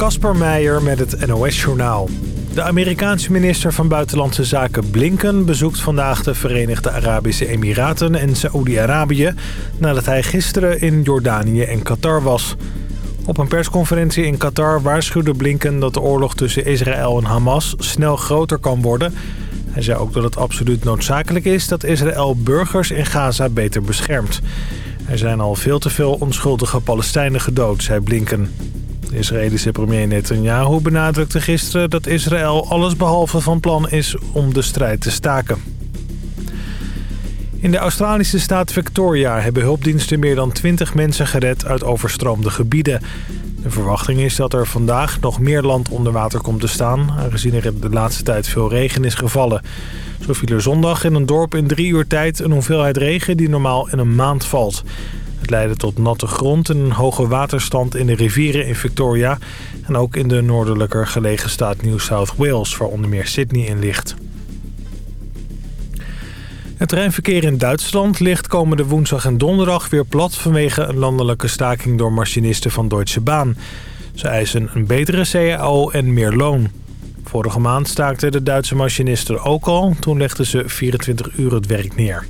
Kasper Meijer met het NOS-journaal. De Amerikaanse minister van Buitenlandse Zaken Blinken bezoekt vandaag de Verenigde Arabische Emiraten en Saoedi-Arabië... nadat hij gisteren in Jordanië en Qatar was. Op een persconferentie in Qatar waarschuwde Blinken dat de oorlog tussen Israël en Hamas snel groter kan worden. Hij zei ook dat het absoluut noodzakelijk is dat Israël burgers in Gaza beter beschermt. Er zijn al veel te veel onschuldige Palestijnen gedood, zei Blinken. Israëlische premier Netanyahu benadrukte gisteren dat Israël allesbehalve van plan is om de strijd te staken. In de Australische staat Victoria hebben hulpdiensten meer dan 20 mensen gered uit overstroomde gebieden. De verwachting is dat er vandaag nog meer land onder water komt te staan... aangezien er de laatste tijd veel regen is gevallen. Zo viel er zondag in een dorp in drie uur tijd een hoeveelheid regen die normaal in een maand valt. Leidde tot natte grond en een hoge waterstand in de rivieren in Victoria... en ook in de noordelijker gelegen staat New South Wales, waar onder meer Sydney in ligt. Het treinverkeer in Duitsland ligt komende woensdag en donderdag weer plat... vanwege een landelijke staking door machinisten van Deutsche Bahn. Ze eisen een betere CAO en meer loon. Vorige maand staakten de Duitse machinisten ook al. Toen legden ze 24 uur het werk neer.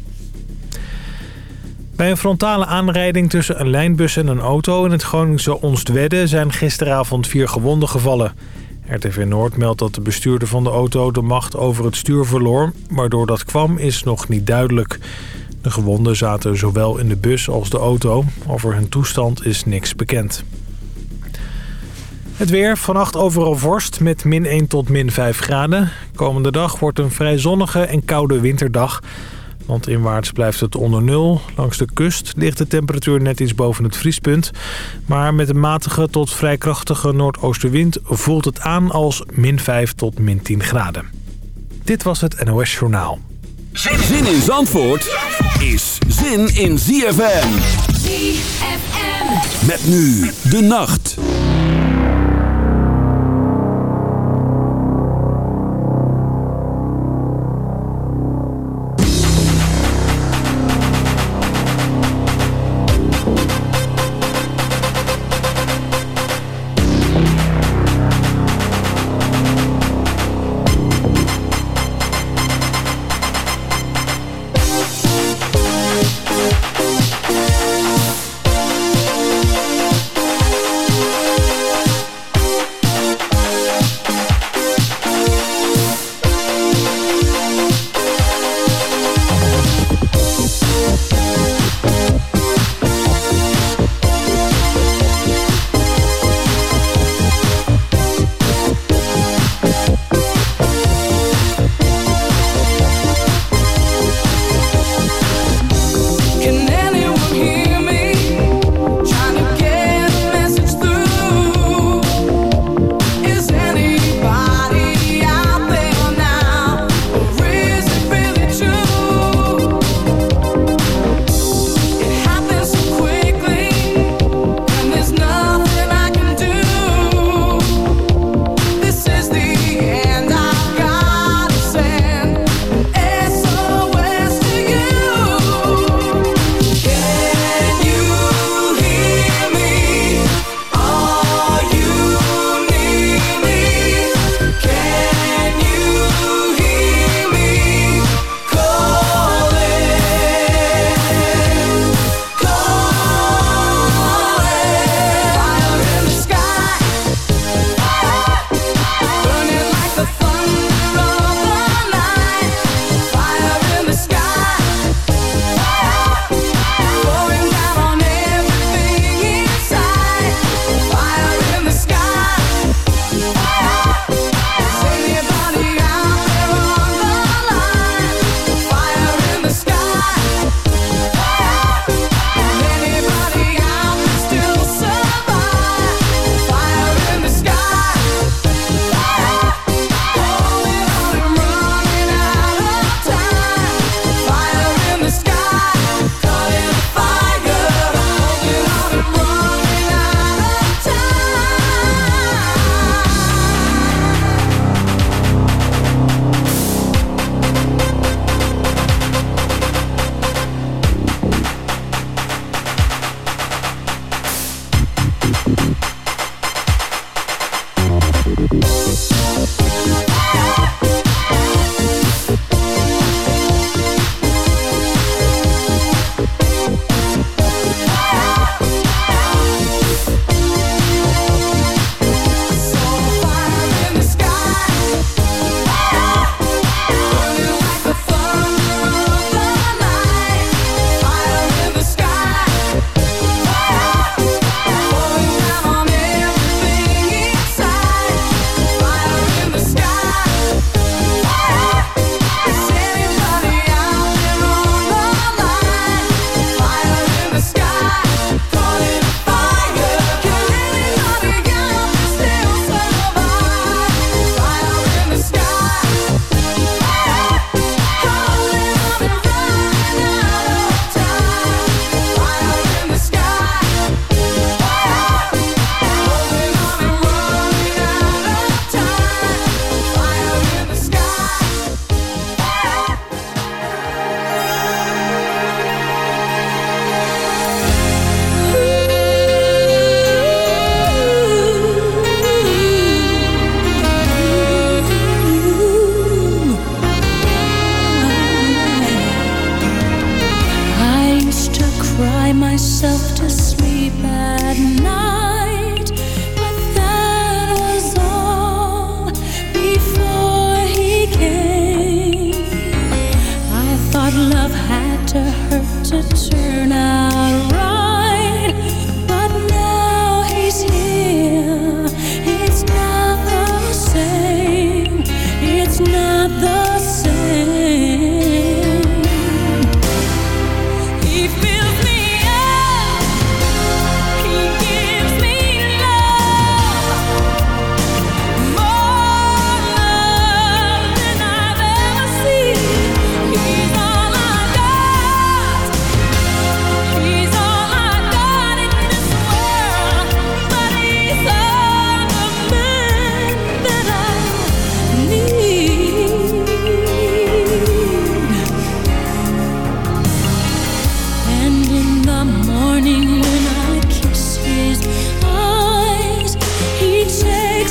Bij een frontale aanrijding tussen een lijnbus en een auto in het Groningse Onstwedde zijn gisteravond vier gewonden gevallen. RTV Noord meldt dat de bestuurder van de auto de macht over het stuur verloor. Waardoor dat kwam is nog niet duidelijk. De gewonden zaten zowel in de bus als de auto. Over hun toestand is niks bekend. Het weer, vannacht overal vorst met min 1 tot min 5 graden. Komende dag wordt een vrij zonnige en koude winterdag. Want inwaarts blijft het onder nul. Langs de kust ligt de temperatuur net iets boven het vriespunt. Maar met een matige tot vrij krachtige noordoostenwind voelt het aan als min 5 tot min 10 graden. Dit was het NOS Journaal. Zin in Zandvoort is zin in ZFM. ZFM. Met nu de nacht.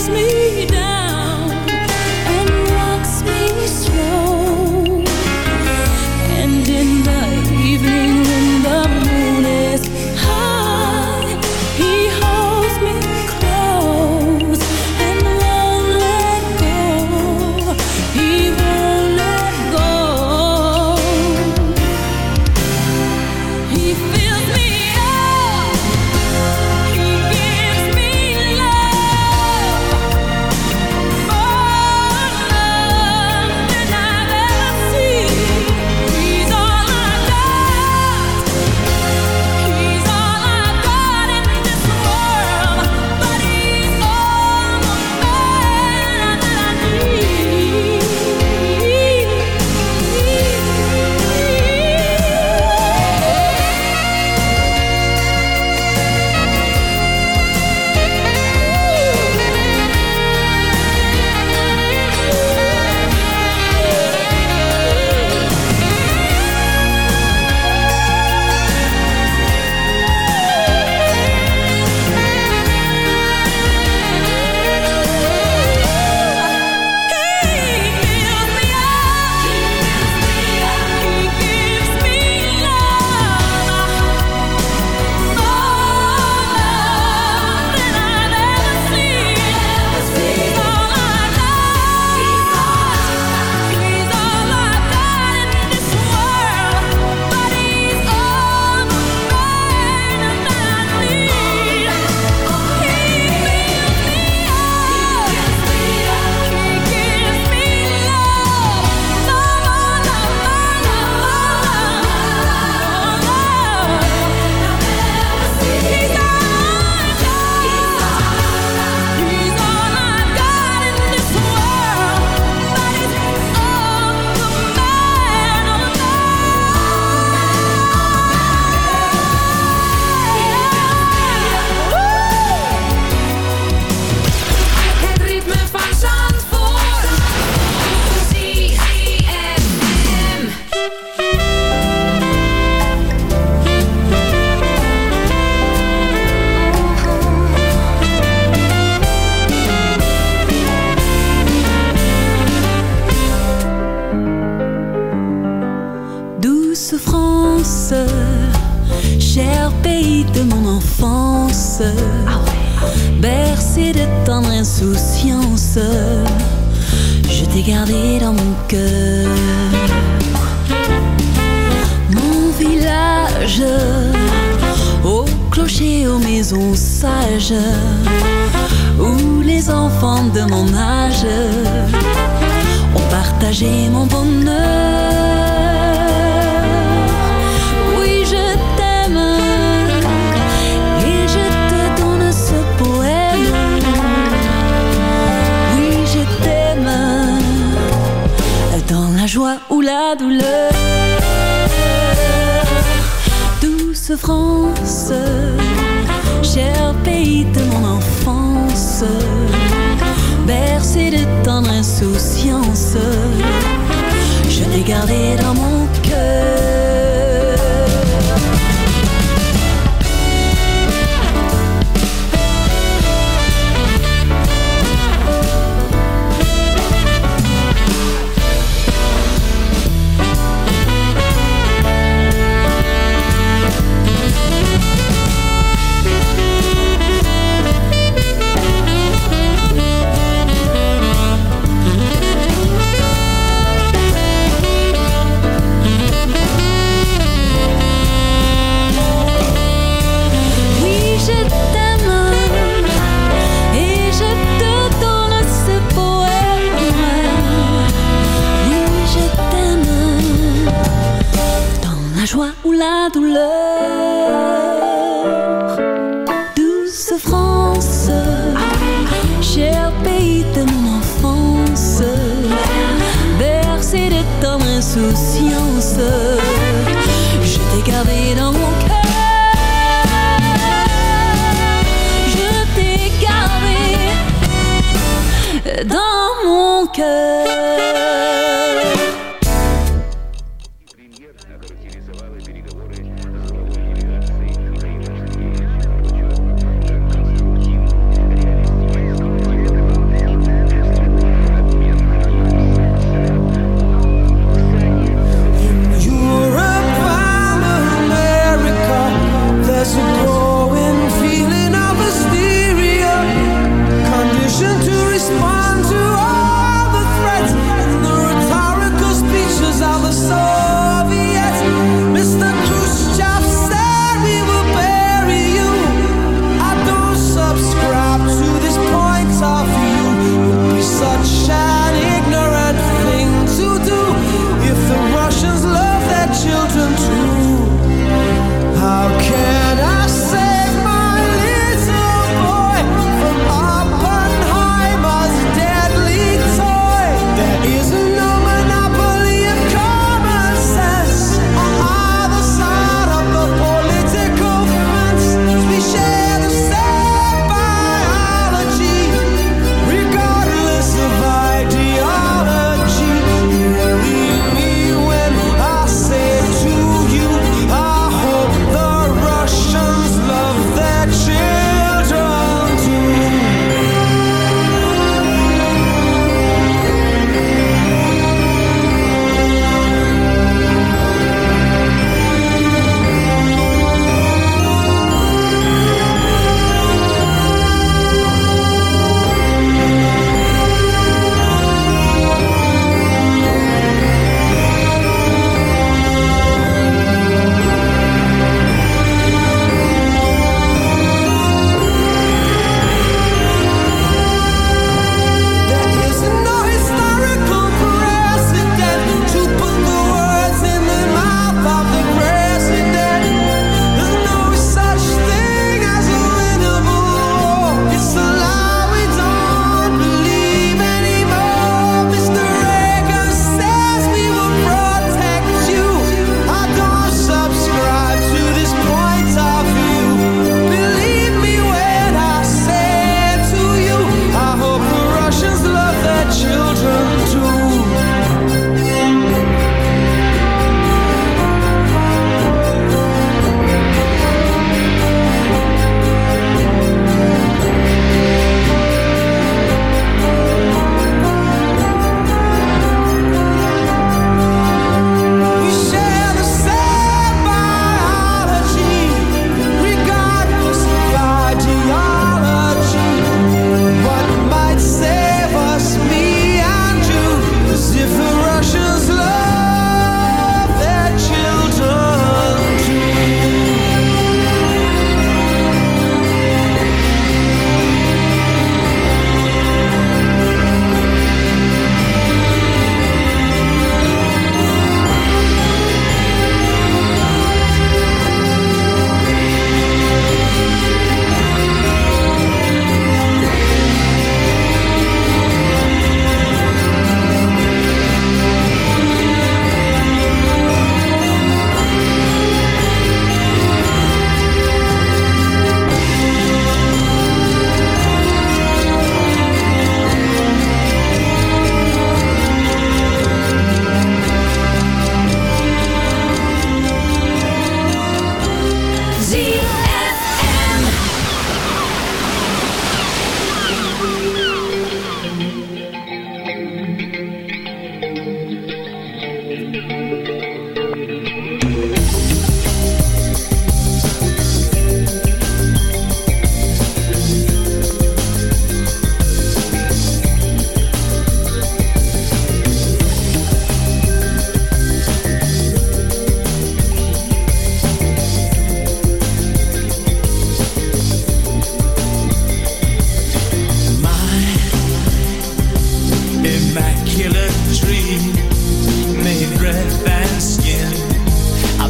me.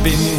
Been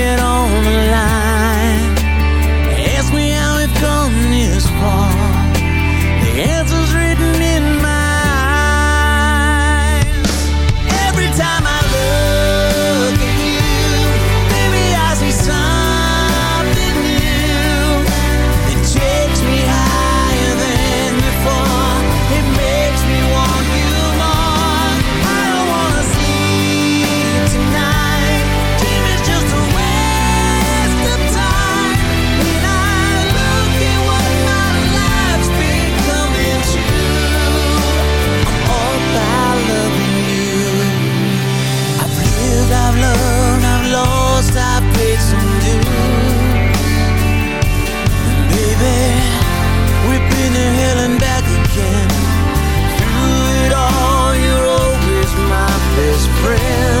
friend.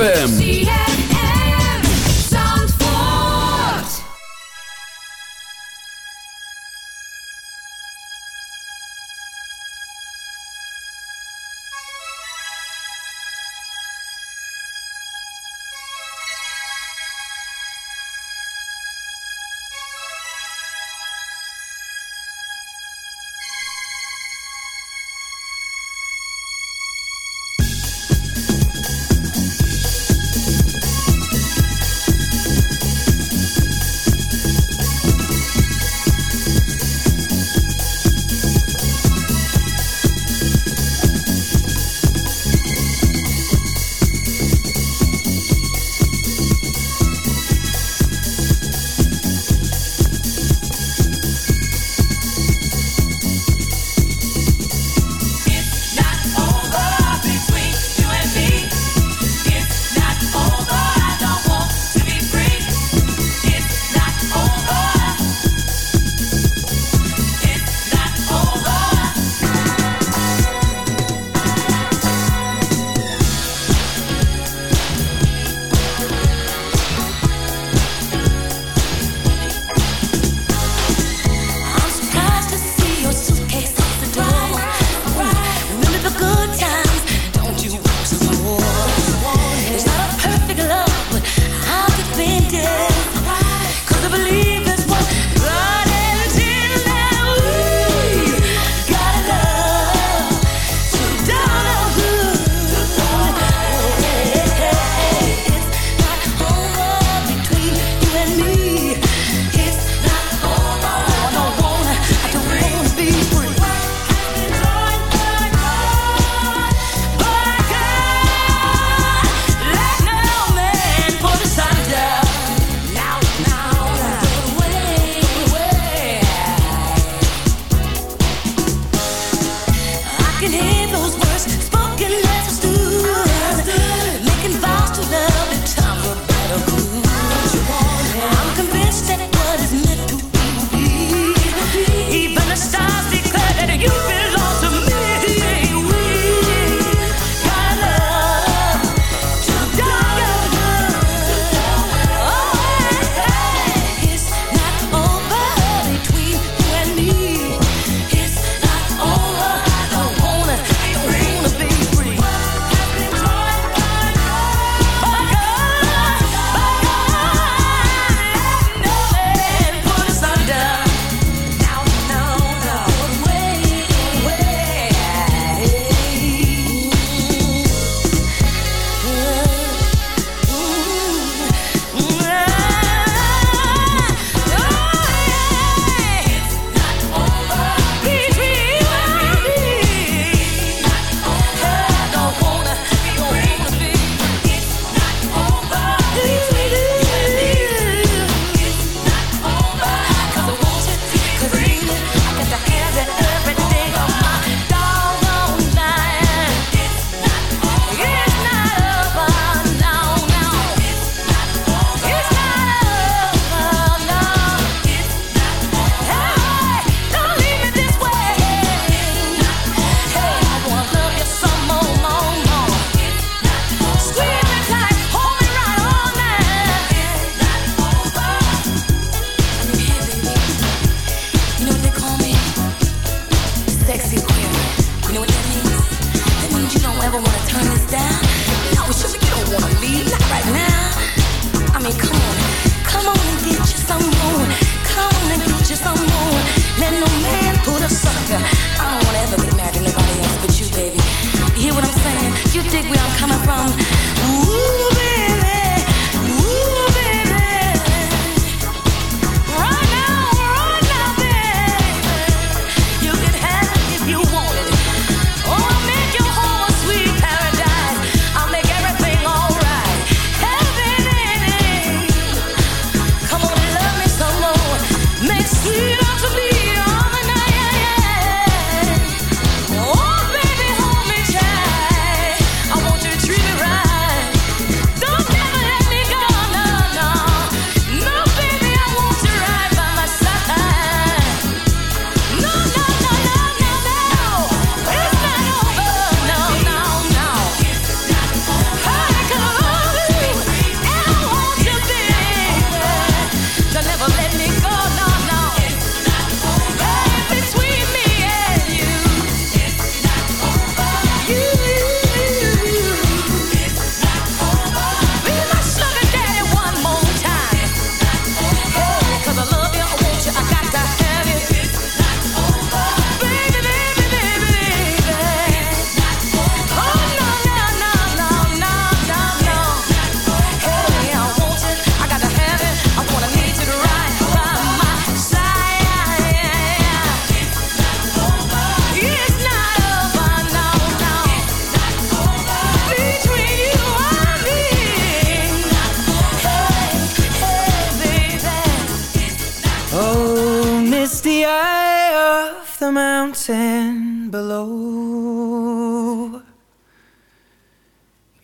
ZFM.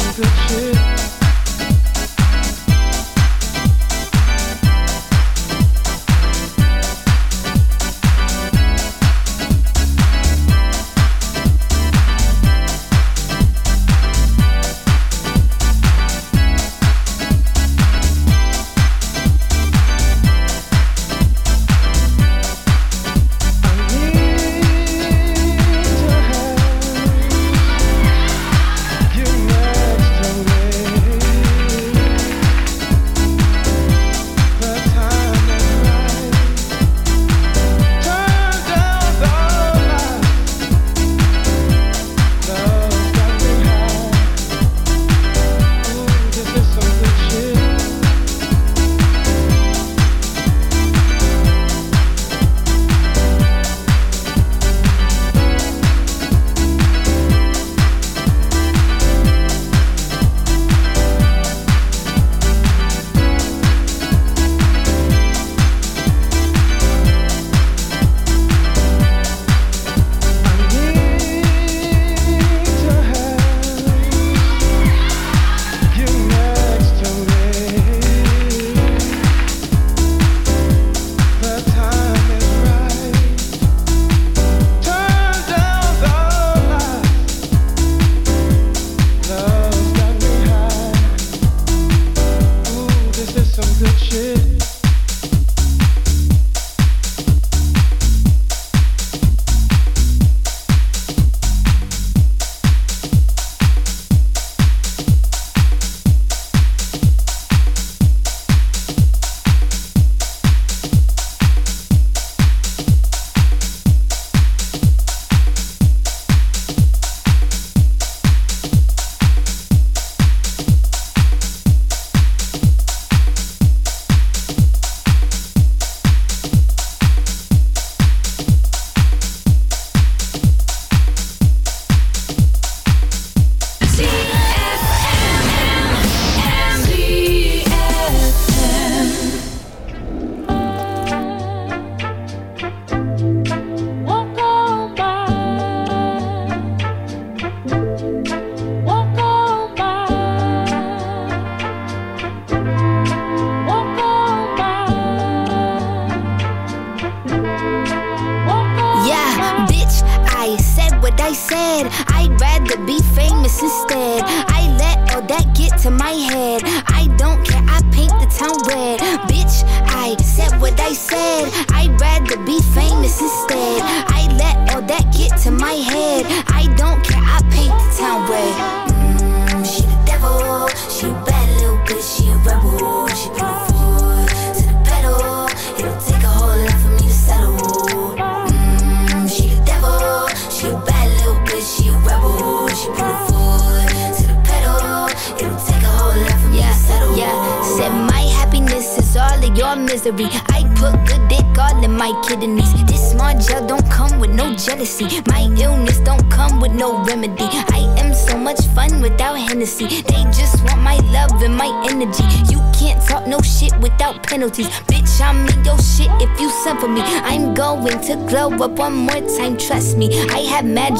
some good shit.